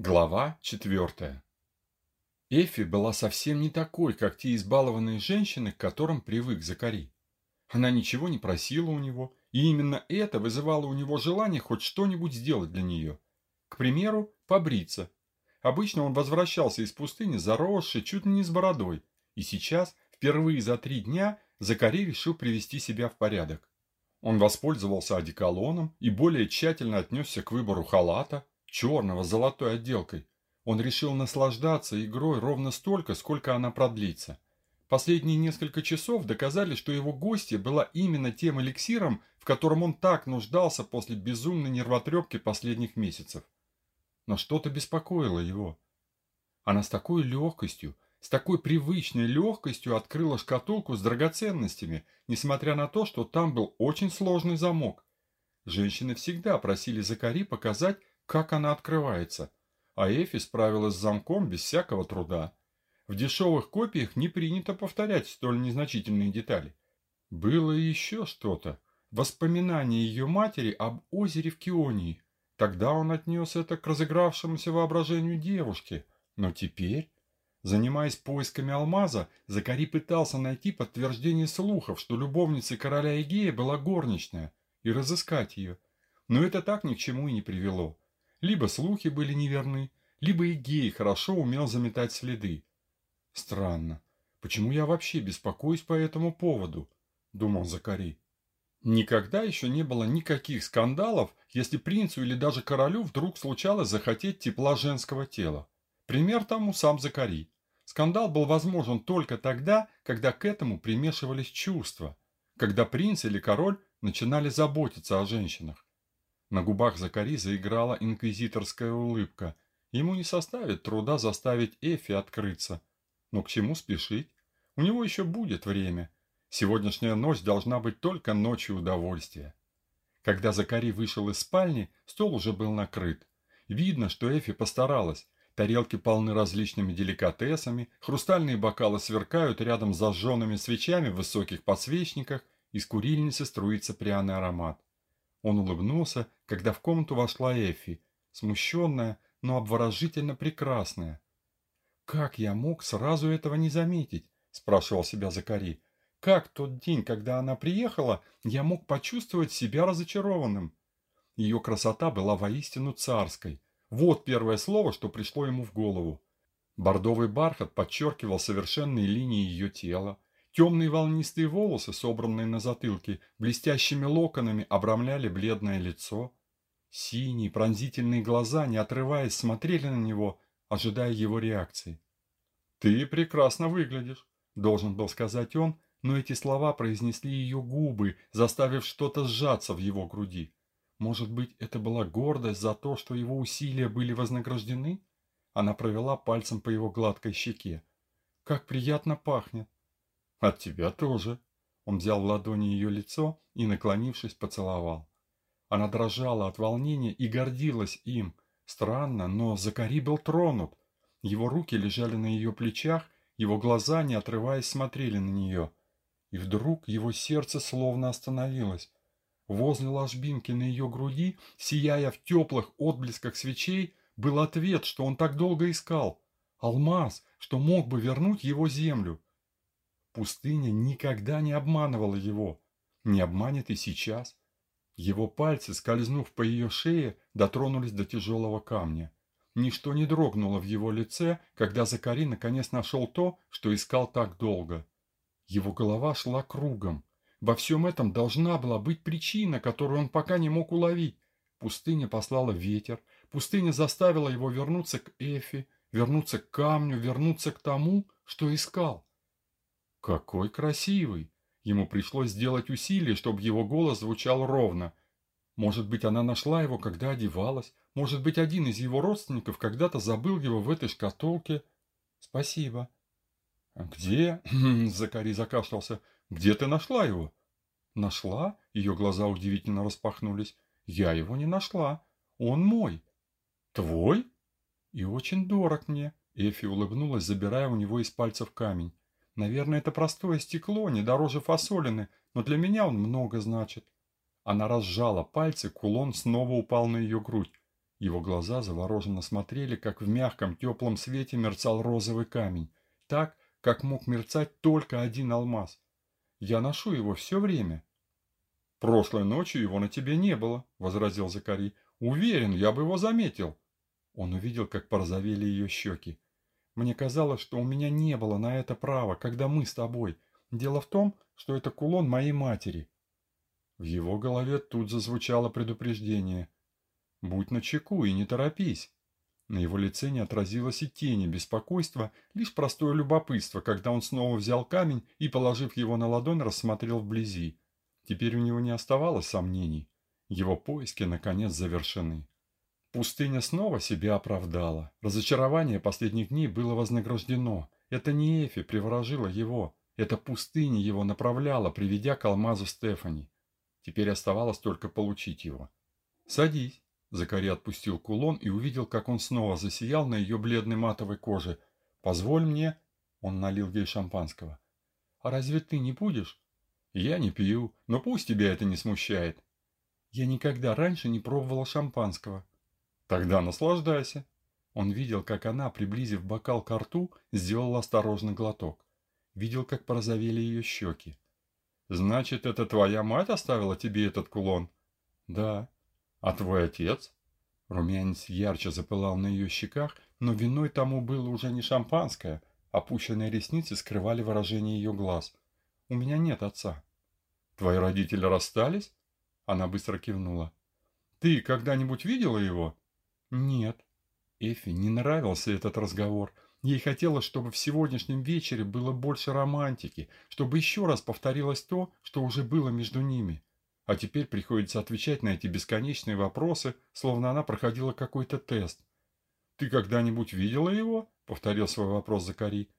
Глава четвертая. Эфи была совсем не такой, как те избалованные женщины, к которым привык Закари. Она ничего не просила у него, и именно это вызывало у него желание хоть что-нибудь сделать для нее. К примеру, побриться. Обычно он возвращался из пустыни заросший, чуть ли не с бородой, и сейчас, впервые за три дня, Закари решил привести себя в порядок. Он воспользовался одеколоном и более тщательно отнесся к выбору халата, черного с золотой отделкой. Он решил наслаждаться игрой ровно столько, сколько она продлится. Последние несколько часов доказали, что его гостья была именно тем эликсиром, в котором он так нуждался после безумной нервотрепки последних месяцев. Но что-то беспокоило его. Она с такой легкостью, с такой привычной легкостью открыла шкатулку с драгоценностями, несмотря на то, что там был очень сложный замок. Женщины всегда просили Закари показать, как она открывается, а Эфи справилась с замком без всякого труда. В дешевых копиях не принято повторять столь незначительные детали. Было еще что-то. Воспоминание ее матери об озере в Кионии. Тогда он отнес это к разыгравшемуся воображению девушки. Но теперь, занимаясь поисками алмаза, Закари пытался найти подтверждение слухов, что любовницей короля Эгея была горничная, и разыскать ее. Но это так ни к чему и не привело. Либо слухи были неверны, либо и гей хорошо умел заметать следы. Странно. Почему я вообще беспокоюсь по этому поводу? Думал Закари. Никогда еще не было никаких скандалов, если принцу или даже королю вдруг случалось захотеть тепла женского тела. Пример тому сам Закари. Скандал был возможен только тогда, когда к этому примешивались чувства, когда принц или король начинали заботиться о женщинах. На губах Закари заиграла инквизиторская улыбка. Ему не составит труда заставить Эфи открыться. Но к чему спешить? У него еще будет время. Сегодняшняя ночь должна быть только ночью удовольствия. Когда Закари вышел из спальни, стол уже был накрыт. Видно, что Эфи постаралась. Тарелки полны различными деликатесами, хрустальные бокалы сверкают рядом с зажженными свечами в высоких подсвечниках, из курильницы струится пряный аромат. Он улыбнулся, когда в комнату вошла Эфи, смущенная, но обворожительно прекрасная. «Как я мог сразу этого не заметить?» – спрашивал себя Закари. «Как тот день, когда она приехала, я мог почувствовать себя разочарованным?» Ее красота была воистину царской. Вот первое слово, что пришло ему в голову. Бордовый бархат подчеркивал совершенные линии ее тела, Темные волнистые волосы, собранные на затылке, блестящими локонами обрамляли бледное лицо. Синие пронзительные глаза, не отрываясь, смотрели на него, ожидая его реакции. «Ты прекрасно выглядишь», — должен был сказать он, но эти слова произнесли ее губы, заставив что-то сжаться в его груди. Может быть, это была гордость за то, что его усилия были вознаграждены? Она провела пальцем по его гладкой щеке. «Как приятно пахнет!» От тебя тоже. Он взял в ладони ее лицо и, наклонившись, поцеловал. Она дрожала от волнения и гордилась им. Странно, но Закари был тронут. Его руки лежали на ее плечах, его глаза, не отрываясь, смотрели на нее. И вдруг его сердце словно остановилось. Возле ложбинки на ее груди, сияя в теплых отблесках свечей, был ответ, что он так долго искал. Алмаз, что мог бы вернуть его землю. Пустыня никогда не обманывала его, не обманет и сейчас. Его пальцы, скользнув по ее шее, дотронулись до тяжелого камня. Ничто не дрогнуло в его лице, когда Закари наконец нашел то, что искал так долго. Его голова шла кругом. Во всем этом должна была быть причина, которую он пока не мог уловить. Пустыня послала ветер, пустыня заставила его вернуться к Эфи, вернуться к камню, вернуться к тому, что искал. Какой красивый! Ему пришлось сделать усилие, чтобы его голос звучал ровно. Может быть, она нашла его, когда одевалась. Может быть, один из его родственников когда-то забыл его в этой шкатулке. Спасибо. А где? Закари закашлялся. Где ты нашла его? Нашла? Ее глаза удивительно распахнулись. Я его не нашла. Он мой. Твой? И очень дорог мне. Эфи улыбнулась, забирая у него из пальцев камень. Наверное, это простое стекло, не дороже фасолины, но для меня он много значит. Она разжала пальцы, кулон снова упал на ее грудь. Его глаза завороженно смотрели, как в мягком теплом свете мерцал розовый камень, так, как мог мерцать только один алмаз. Я ношу его все время. «Прошлой ночью его на тебе не было», — возразил Закари. «Уверен, я бы его заметил». Он увидел, как порозовели ее щеки. «Мне казалось, что у меня не было на это права, когда мы с тобой. Дело в том, что это кулон моей матери». В его голове тут зазвучало предупреждение. «Будь начеку и не торопись». На его лице не отразилось и тени беспокойства, лишь простое любопытство, когда он снова взял камень и, положив его на ладонь, рассмотрел вблизи. Теперь у него не оставалось сомнений. Его поиски, наконец, завершены. Пустыня снова себя оправдала. Разочарование последних дней было вознаграждено. Это не Эфи приворожила его. Это пустыня его направляла, приведя к алмазу Стефани. Теперь оставалось только получить его. «Садись». Закари отпустил кулон и увидел, как он снова засиял на ее бледной матовой коже. «Позволь мне...» Он налил ей шампанского. «А разве ты не будешь?» «Я не пью, но пусть тебя это не смущает». «Я никогда раньше не пробовала шампанского». «Тогда наслаждайся». Он видел, как она, приблизив бокал к рту, сделала осторожный глоток. Видел, как порозовели ее щеки. «Значит, это твоя мать оставила тебе этот кулон?» «Да». «А твой отец?» Румянец ярче запылал на ее щеках, но виной тому было уже не шампанское. Опущенные ресницы скрывали выражение ее глаз. «У меня нет отца». «Твои родители расстались?» Она быстро кивнула. «Ты когда-нибудь видела его?» «Нет». Эфи не нравился этот разговор. Ей хотелось, чтобы в сегодняшнем вечере было больше романтики, чтобы еще раз повторилось то, что уже было между ними. А теперь приходится отвечать на эти бесконечные вопросы, словно она проходила какой-то тест. «Ты когда-нибудь видела его?» — повторил свой вопрос Закари.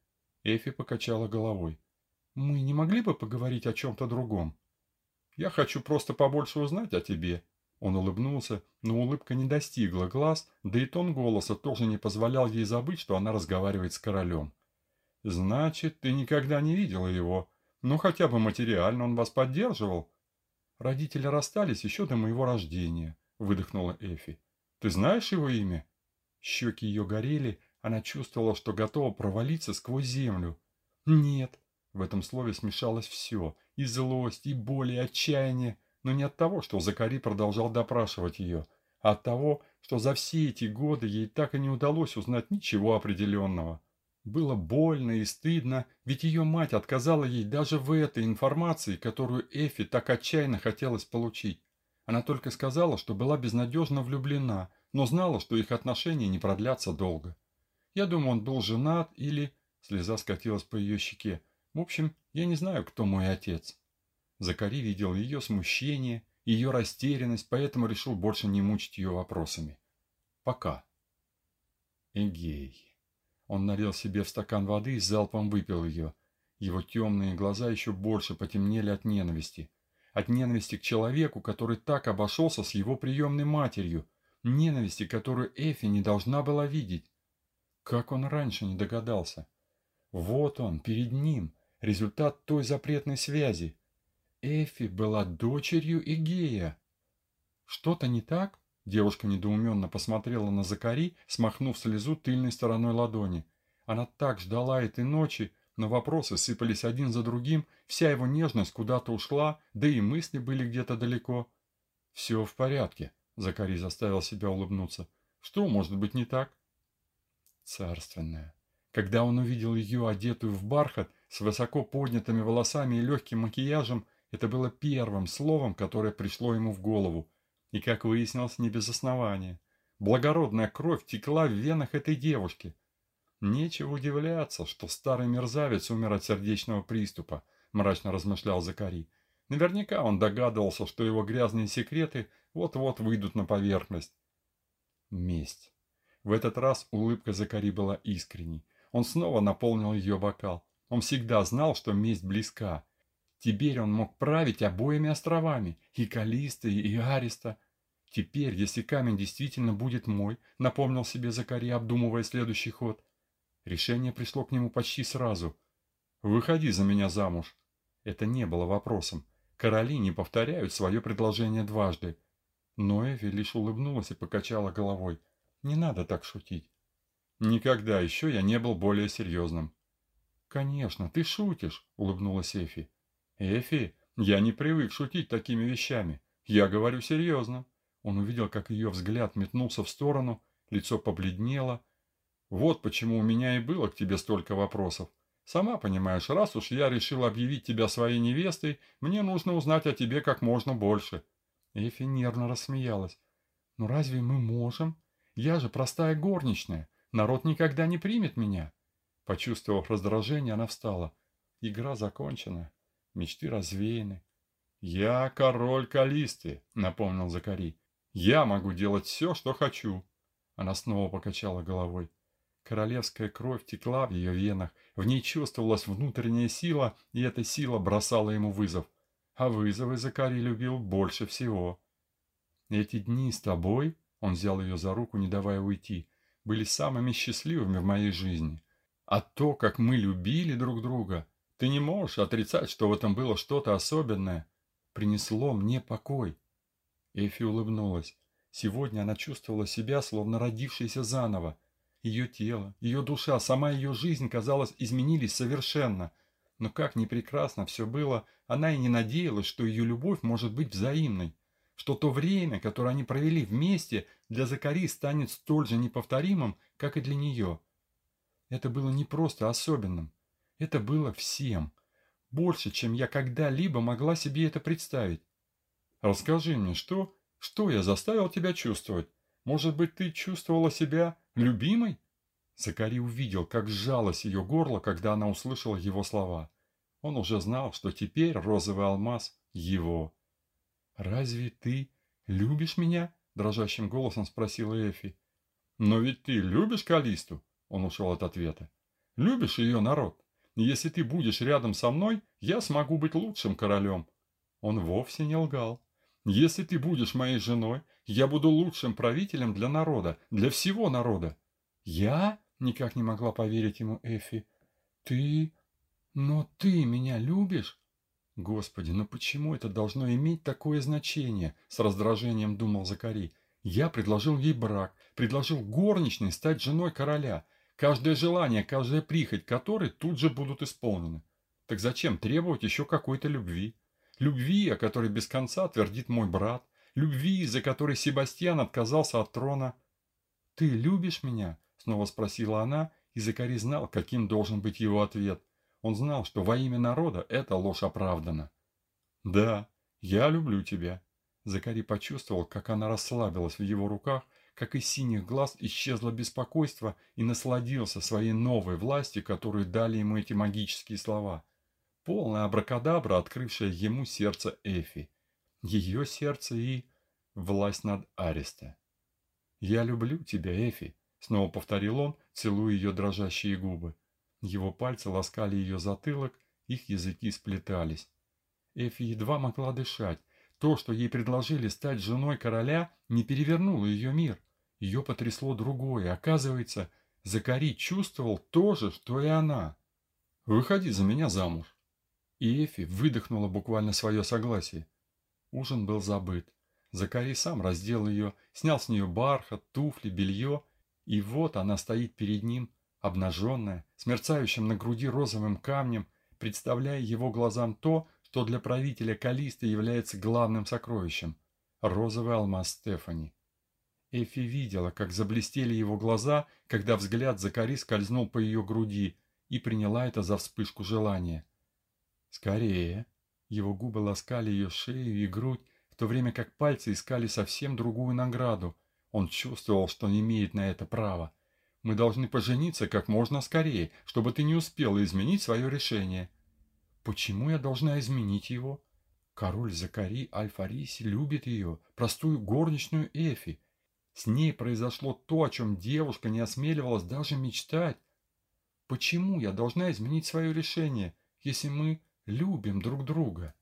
Эфи покачала головой. «Мы не могли бы поговорить о чем-то другом?» «Я хочу просто побольше узнать о тебе». Он улыбнулся, но улыбка не достигла глаз, да и тон голоса тоже не позволял ей забыть, что она разговаривает с королем. «Значит, ты никогда не видела его? Ну, хотя бы материально он вас поддерживал?» Родители расстались еще до моего рождения, выдохнула Эфи. Ты знаешь его имя? Щеки ее горели, она чувствовала, что готова провалиться сквозь землю. Нет, в этом слове смешалось все, и злость, и боль, и отчаяние, но не от того, что Закари продолжал допрашивать ее, а от того, что за все эти годы ей так и не удалось узнать ничего определенного. Было больно и стыдно, ведь ее мать отказала ей даже в этой информации, которую Эфи так отчаянно хотелось получить. Она только сказала, что была безнадежно влюблена, но знала, что их отношения не продлятся долго. Я думаю, он был женат или... Слеза скатилась по ее щеке. В общем, я не знаю, кто мой отец. Закари видел ее смущение, ее растерянность, поэтому решил больше не мучить ее вопросами. Пока. Эгей. Он налил себе в стакан воды и залпом выпил ее. Его темные глаза еще больше потемнели от ненависти. От ненависти к человеку, который так обошелся с его приемной матерью. Ненависти, которую Эфи не должна была видеть. Как он раньше не догадался? Вот он, перед ним, результат той запретной связи. Эфи была дочерью Игея. Что-то не так? Девушка недоуменно посмотрела на Закари, смахнув слезу тыльной стороной ладони. Она так ждала этой ночи, но вопросы сыпались один за другим, вся его нежность куда-то ушла, да и мысли были где-то далеко. «Все в порядке», — Закари заставил себя улыбнуться. «Что может быть не так?» Царственная. Когда он увидел ее, одетую в бархат, с высоко поднятыми волосами и легким макияжем, это было первым словом, которое пришло ему в голову. И, как выяснилось, не без основания. Благородная кровь текла в венах этой девушки. Нечего удивляться, что старый мерзавец умер от сердечного приступа, мрачно размышлял Закари. Наверняка он догадывался, что его грязные секреты вот-вот выйдут на поверхность. Месть. В этот раз улыбка Закари была искренней. Он снова наполнил ее бокал. Он всегда знал, что месть близка, Теперь он мог править обоими островами, и Калиста, и Ариста. Теперь, если камень действительно будет мой, напомнил себе Закари, обдумывая следующий ход. Решение пришло к нему почти сразу. «Выходи за меня замуж». Это не было вопросом. Короли не повторяют свое предложение дважды. Но Эфи лишь улыбнулась и покачала головой. «Не надо так шутить». «Никогда еще я не был более серьезным». «Конечно, ты шутишь», — улыбнулась Эфи. «Эфи, я не привык шутить такими вещами. Я говорю серьезно». Он увидел, как ее взгляд метнулся в сторону, лицо побледнело. «Вот почему у меня и было к тебе столько вопросов. Сама понимаешь, раз уж я решил объявить тебя своей невестой, мне нужно узнать о тебе как можно больше». Эфи нервно рассмеялась. «Ну разве мы можем? Я же простая горничная. Народ никогда не примет меня». Почувствовав раздражение, она встала. Игра закончена. Мечты развеяны. «Я король Калисты», — напомнил Закари. «Я могу делать все, что хочу». Она снова покачала головой. Королевская кровь текла в ее венах, в ней чувствовалась внутренняя сила, и эта сила бросала ему вызов а вызовы Закари любил больше всего. Эти дни с тобой, он взял ее за руку, не давая уйти, были самыми счастливыми в моей жизни. А то, как мы любили друг друга, ты не можешь отрицать, что в этом было что-то особенное, принесло мне покой. Эфи улыбнулась. Сегодня она чувствовала себя, словно родившейся заново. Ее тело, ее душа, сама ее жизнь, казалось, изменились совершенно – но как ни прекрасно все было, она и не надеялась, что ее любовь может быть взаимной, что то время, которое они провели вместе, для Закари станет столь же неповторимым, как и для нее. Это было не просто особенным, это было всем. Больше, чем я когда-либо могла себе это представить. Расскажи мне, что, что я заставил тебя чувствовать? Может быть, ты чувствовала себя любимой? Закари увидел, как сжалось ее горло, когда она услышала его слова. Он уже знал, что теперь розовый алмаз его. «Разве ты любишь меня?» – дрожащим голосом спросила Эфи. «Но ведь ты любишь Калисту?» – он ушел от ответа. «Любишь ее народ? Если ты будешь рядом со мной, я смогу быть лучшим королем». Он вовсе не лгал. «Если ты будешь моей женой, я буду лучшим правителем для народа, для всего народа». «Я?» Никак не могла поверить ему Эфи. «Ты... но ты меня любишь?» «Господи, но почему это должно иметь такое значение?» С раздражением думал Закари. «Я предложил ей брак, предложил горничной стать женой короля. Каждое желание, каждая прихоть которой тут же будут исполнены. Так зачем требовать еще какой-то любви? Любви, о которой без конца твердит мой брат. Любви, из-за которой Себастьян отказался от трона. Ты любишь меня?» Снова спросила она, и Закари знал, каким должен быть его ответ. Он знал, что во имя народа эта ложь оправдана. «Да, я люблю тебя». Закари почувствовал, как она расслабилась в его руках, как из синих глаз исчезло беспокойство и насладился своей новой властью, которую дали ему эти магические слова. Полная абракадабра, открывшая ему сердце Эфи. Ее сердце и власть над Ареста. «Я люблю тебя, Эфи», Снова повторил он, целуя ее дрожащие губы. Его пальцы ласкали ее затылок, их языки сплетались. Эфи едва могла дышать. То, что ей предложили стать женой короля, не перевернуло ее мир. Ее потрясло другое. Оказывается, Закари чувствовал то же, что и она. «Выходи за меня замуж». И Эфи выдохнула буквально свое согласие. Ужин был забыт. Закари сам раздел ее, снял с нее бархат, туфли, белье и вот она стоит перед ним, обнаженная, с мерцающим на груди розовым камнем, представляя его глазам то, что для правителя Калиста является главным сокровищем – розовый алмаз Стефани. Эфи видела, как заблестели его глаза, когда взгляд Закари скользнул по ее груди и приняла это за вспышку желания. «Скорее!» Его губы ласкали ее шею и грудь, в то время как пальцы искали совсем другую награду – он чувствовал, что не имеет на это права. Мы должны пожениться как можно скорее, чтобы ты не успела изменить свое решение. Почему я должна изменить его? Король Закари Аль-Фариси любит ее, простую горничную Эфи. С ней произошло то, о чем девушка не осмеливалась даже мечтать. Почему я должна изменить свое решение, если мы любим друг друга?»